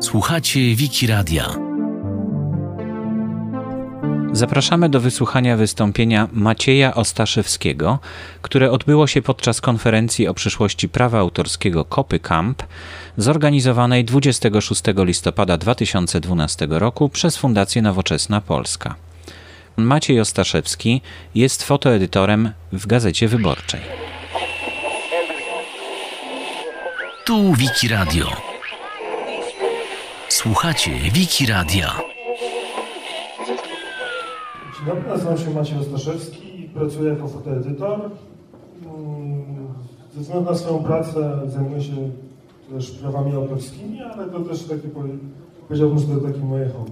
Słuchacie Wiki Radia. Zapraszamy do wysłuchania wystąpienia Macieja Ostaszewskiego, które odbyło się podczas konferencji o przyszłości prawa autorskiego Kopy Camp, zorganizowanej 26 listopada 2012 roku przez Fundację Nowoczesna Polska. Maciej Ostaszewski jest fotoedytorem w Gazecie Wyborczej. Tu Wiki Radio. Słuchacie Wiki Radia. Dzień dobry, nazywam się Maciej Ostaszewski i pracuję jako fotoedytor. Mm, Ze względu na swoją pracę zajmuję się też prawami autorskimi, ale to też takie, powie- powiedziałbym, że to takie moje hobby.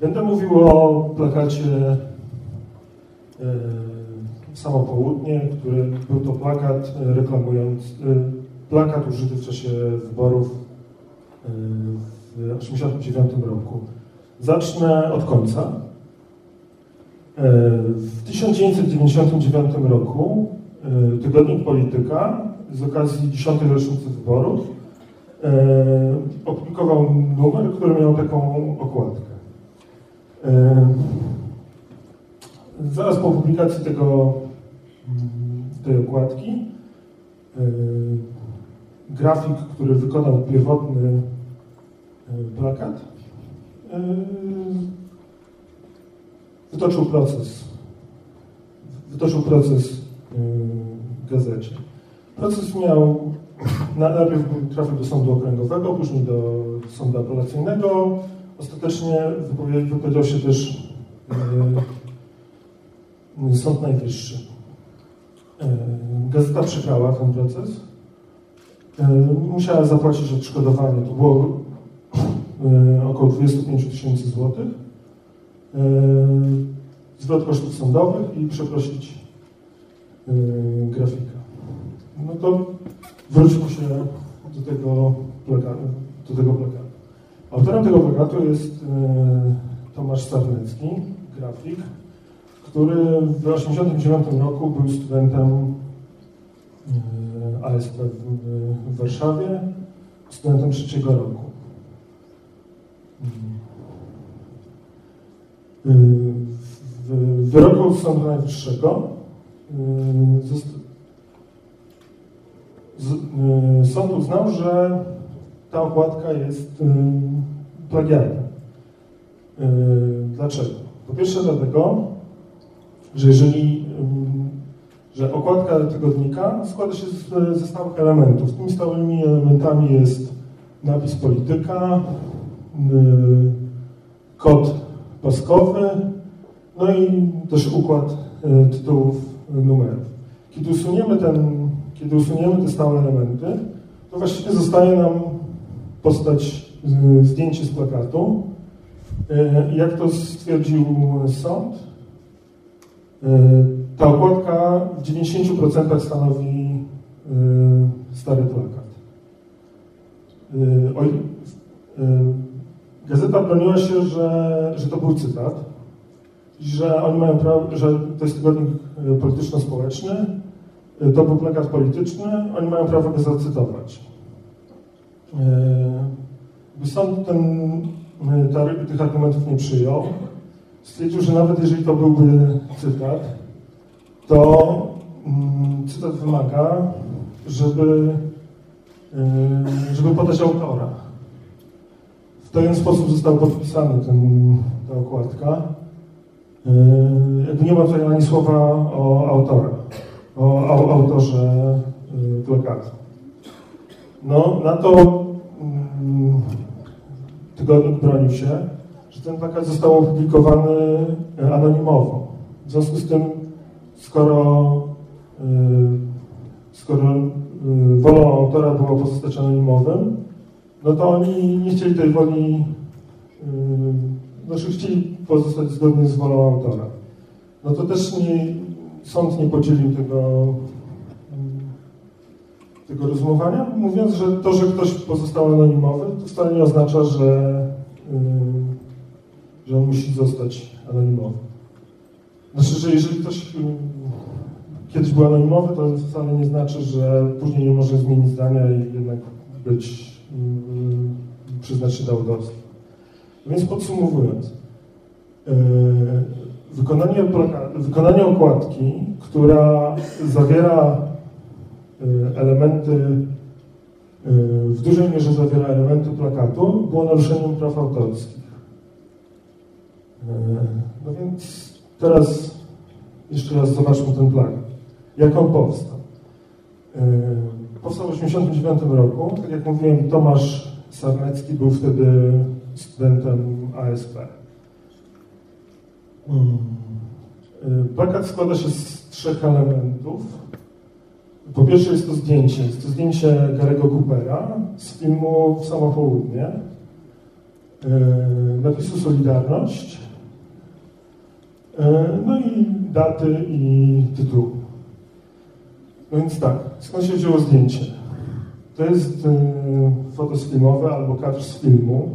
Będę mówił o plakacie e, Samo Południe, który był to plakat e, reklamujący, e, plakat użyty w czasie wyborów e, w 1989 roku. Zacznę od końca. E, W 1999 roku e, tygodnik Polityka z okazji 10. rocznicy wyborów opublikował numer, który miał taką okładkę. Zaraz po publikacji tego, mm, tej okładki grafik, który wykonał pierwotny e, plakat, e, wytoczył proces. Wytoczył proces w gazecie. Proces miał, na- najpierw trafił do sądu okręgowego, później do sądu apelacyjnego. Ostatecznie wypowie- wypowiedział się też e, Sąd Najwyższy. E, Gazeta przegrała ten proces. E, Musiała zapłacić odszkodowanie. To było e, około 25 tysięcy złotych. E, zwrot kosztów sądowych i przeprosić grafika. No to wróćmy się do tego plakatu. Do tego plakatu. Autorem tego plakatu jest Tomasz Sarnecki, grafik, który w 1989 roku był studentem ASP w, w Warszawie, studentem trzeciego roku. W wyroku Sądu Najwyższego y, sąd uznał, że ta okładka jest plagiatem. Dlaczego? Po pierwsze dlatego, że jeżeli y, że okładka tygodnika składa się z, ze stałych elementów. Tymi stałymi elementami jest napis polityka, y, kod paskowy, no i też układ e, tytułów e, numerów. Kiedy usuniemy, ten, kiedy usuniemy te stałe elementy, to właściwie zostaje nam postać, zdjęcie z plakatu. Jak to stwierdził sąd, ta okładka w 90% stanowi e, stary plakat. Oj- e, Gazeta broniła się, że, że to był cytat, że oni mają prawo, że to jest tygodnik polityczno-społeczny, to był plakat polityczny, oni mają prawo go zacytować. Sąd ten, ta- tych argumentów nie przyjął. Stwierdził, że nawet jeżeli to byłby cytat, to mm, cytat wymaga, żeby, e, żeby podać autora. W ten sposób został podpisany ten, ta okładka. Yy, Jakby nie ma tutaj ani słowa o autora, o, o autorze yy, plakatu. No, na to mm, tygodnik bronił się, że ten plakat został opublikowany anonimowo. W związku z tym, skoro, yy, skoro yy, wolą autora było pozostać anonimowym, no to oni nie chcieli tej woli, yy, znaczy chcieli pozostać zgodnie z wolą autora. No to też nie, sąd nie podzielił tego, tego rozumowania, mówiąc, że to, że ktoś pozostał anonimowy, to wcale nie oznacza, że, że on musi zostać anonimowy. Znaczy, że jeżeli ktoś yy, kiedyś był anonimowy, to wcale nie znaczy, że później nie może zmienić zdania i jednak być przyznać się do autorstwa. Więc podsumowując, wykonanie, wykonanie okładki, która zawiera elementy, w dużej mierze zawiera elementy plakatu, było naruszeniem praw autorskich. No więc teraz jeszcze raz zobaczmy ten plakat. Jak on powstał? Powstał w 1989 roku. Tak jak mówiłem, Tomasz Sarnecki był wtedy studentem ASP. Plakat składa się z trzech elementów. Po pierwsze jest to zdjęcie. Jest to zdjęcie Garego Coopera z filmu W samo południe. Napisu Solidarność. No i daty i tytuł. No więc tak, skąd się wzięło zdjęcie? To jest y, fotos filmowy albo kadr z filmu.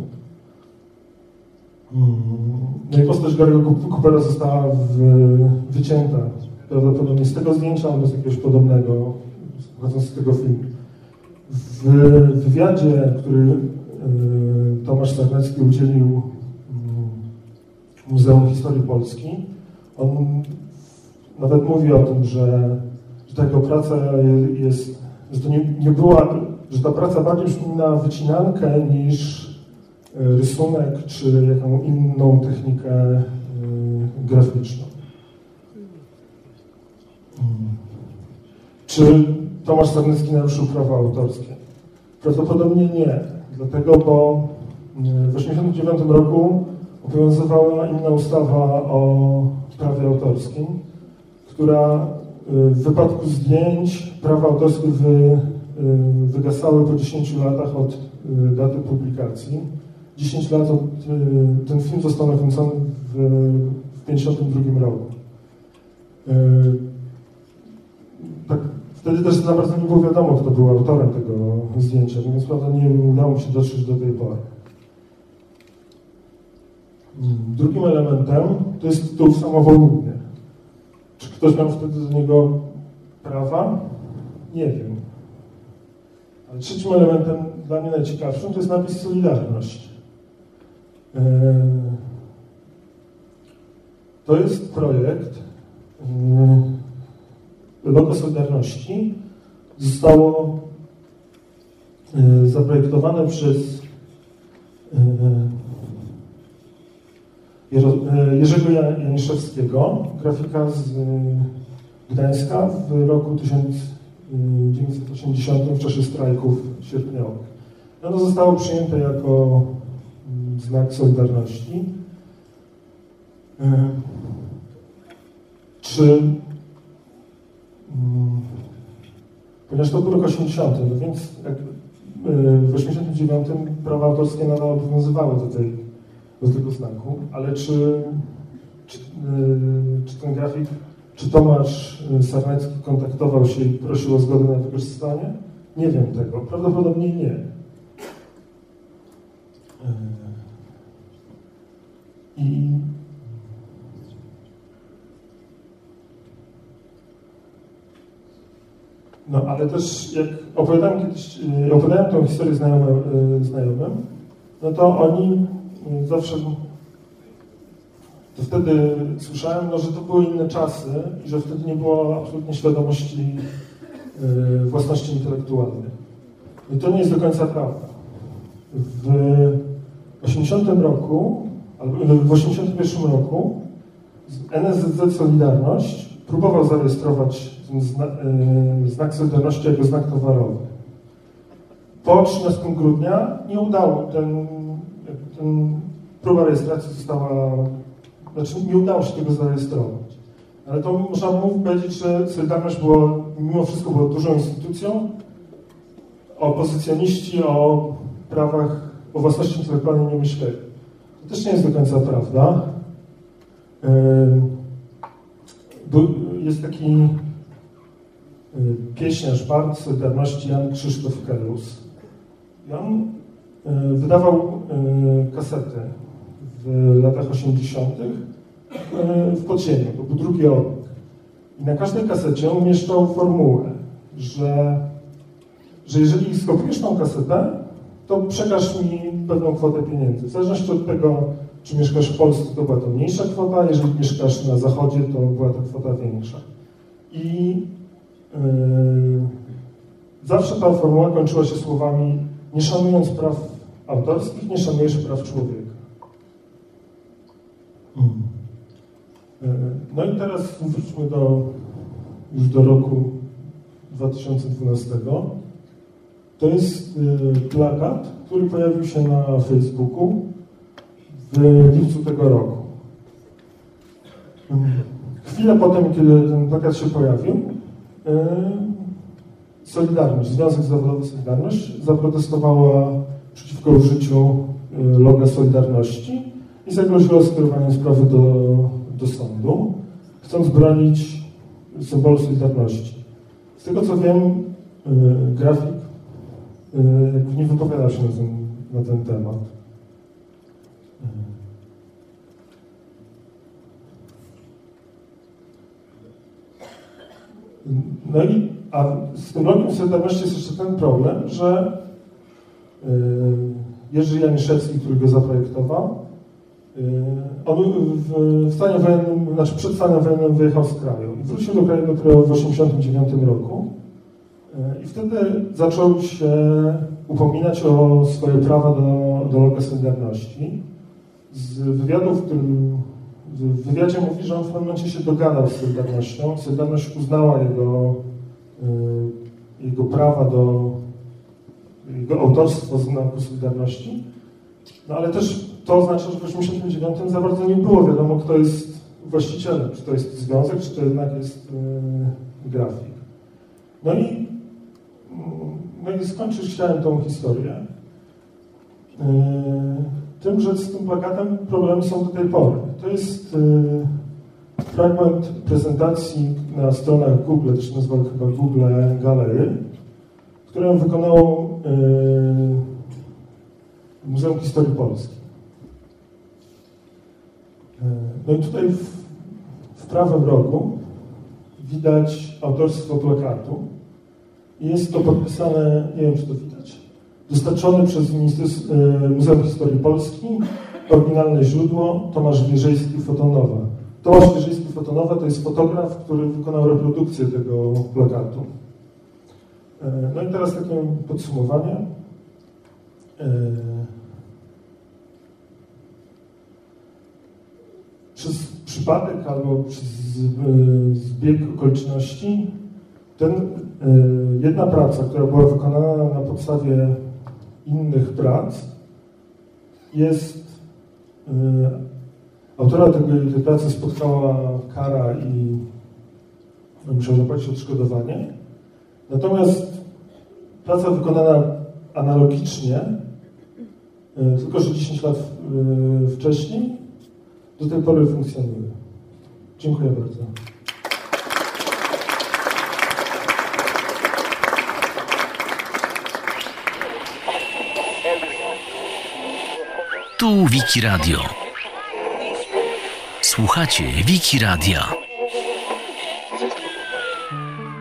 Mm. No i postać Gary'ego Coopera została w, wycięta prawdopodobnie z tego zdjęcia albo z jakiegoś podobnego, pochodząc z tego filmu. W wywiadzie, który y, Tomasz Sarnecki udzielił y, Muzeum Historii Polski, on nawet mówi o tym, że, że ta praca jest, że to nie, nie była, że ta praca bardziej przypomina wycinankę niż e, rysunek czy jaką inną technikę y, graficzną. Czy Tomasz Sarnycki naruszył prawa autorskie? Prawdopodobnie nie, dlatego bo w 1989 roku obowiązywała inna ustawa o prawie autorskim, która y, w wypadku zdjęć prawa autorskie wy, y, wygasały po 10 latach od y, daty publikacji. 10 lat od, ten film został nakręcony w 1952 roku. Tak, wtedy też za bardzo nie było wiadomo, kto był autorem tego zdjęcia, więc prawda nie udało mi się dotrzeć do tej pory. Drugim elementem to jest tytuł samowolny. Czy ktoś miał wtedy do niego prawa? Nie wiem. Ale trzecim elementem, dla mnie najciekawszym, to jest napis Solidarność. E, to jest projekt e, Logo Solidarności. Zostało e, zaprojektowane przez Jerzego Janiszewskiego, grafika z e, Gdańska w roku 1980 w czasie strajków sierpniowych. Ono zostało przyjęte jako mm, znak Solidarności. E, czy mm, ponieważ to był rok 80, no więc w 89 prawa autorskie nadal obowiązywały do tej do tego znaku, ale czy, czy, yy, czy ten grafik, czy Tomasz y, Sarnecki kontaktował się i prosił o zgodę na wykorzystanie? Nie wiem tego. Prawdopodobnie nie. Yy. I No, ale też jak opowiadałem kiedyś, y, opowiadałem tę historię znajomym, y, znajomym, no to oni zawsze to wtedy słyszałem, no, że to były inne czasy i że wtedy nie było absolutnie świadomości yy, własności intelektualnej. I to nie jest do końca prawda. W 80 roku, albo w 81 roku NSZZ Solidarność próbował zarejestrować yy, znak Solidarności jako znak towarowy. Po 13 grudnia nie udało, ten ten, próba rejestracji została, znaczy nie udało się tego zarejestrować. Ale to można powiedzieć, że Solidarność było, mimo wszystko była dużą instytucją, opozycjoniści o prawach, o własności intelektualnej nie myśleli. To też nie jest do końca prawda. Jest taki pieśniarz bard Solidarności Jan Krzysztof Kelus. I on wydawał e, kasety w latach 80. E, w podziemiu, to był drugi odbieg. I na każdej kasecie umieszczał formułę, że, że jeżeli skopiujesz tą kasetę, to przekaż mi pewną kwotę pieniędzy. W zależności od tego, czy mieszkasz w Polsce, to była to mniejsza kwota, jeżeli mieszkasz na zachodzie, to była ta kwota większa. I yy, zawsze ta formuła kończyła się słowami nie szanując praw autorskich, nie szanujesz praw człowieka. Yy, no i teraz wróćmy do, już do roku 2012. To jest yy, plakat, który pojawił się na Facebooku w lipcu tego roku. Chwilę potem, kiedy ten plakat się pojawił, e, Solidarność, Związek Zawodowy Solidarność zaprotestowała przeciwko użyciu e, loga Solidarności i zagroziła skierowaniem sprawy do, do sądu, chcąc bronić symbolu Solidarności. Z tego co wiem, e, grafik nie wypowiadał się na ten, na ten temat. No i a z tym logiem Solidarności jest jeszcze ten problem, że Jerzy Janiszewski, który go zaprojektował, yy, on w, w stanie wojennym, znaczy przed stanem wojennym wyjechał z kraju i wrócił do kraju dopiero w 1989 roku. Yy, I wtedy zaczął się upominać o swoje prawa do, do loga Solidarności. Z wywiadu, w którym w wywiadzie mówi, że on w pewnym momencie się dogadał z Solidarnością. Solidarność uznała jego, jego prawa do jego autorstwo znaku Solidarności. No ale też to oznacza, że w 1989 za bardzo nie było wiadomo, kto jest właścicielem, czy to jest związek, czy to jednak jest yy, grafik. No i, mm, no i skończyć chciałem tą historię. Yy, tym, że z tym plakatem problemy są do tej pory. To jest y, fragment prezentacji na stronach Google, to się nazywa chyba Google Galery, którą wykonało Muzeum Historii Polski. Y, no i tutaj w, w prawym rogu widać autorstwo plakatu. Jest to podpisane, nie wiem czy to widać, dostarczony przez y, Muzeum Historii Polski oryginalne źródło Tomasz Wierzejski Fotonowa. Tomasz Wierzejski Fotonowa to jest fotograf, który wykonał reprodukcję tego plakatu. E, no i teraz takie podsumowanie. E, przez przypadek albo przez e, zbieg okoliczności ten, jedna praca, która była wykonana na podstawie innych prac, jest autora tej, tej pracy spotkała kara i musiał zapłacić odszkodowanie. Natomiast praca wykonana analogicznie, y, tylko że 10 lat y, wcześniej, do tej pory funkcjonuje. Dziękuję bardzo. Tu Wiki Radio. Słuchacie Wiki Radia.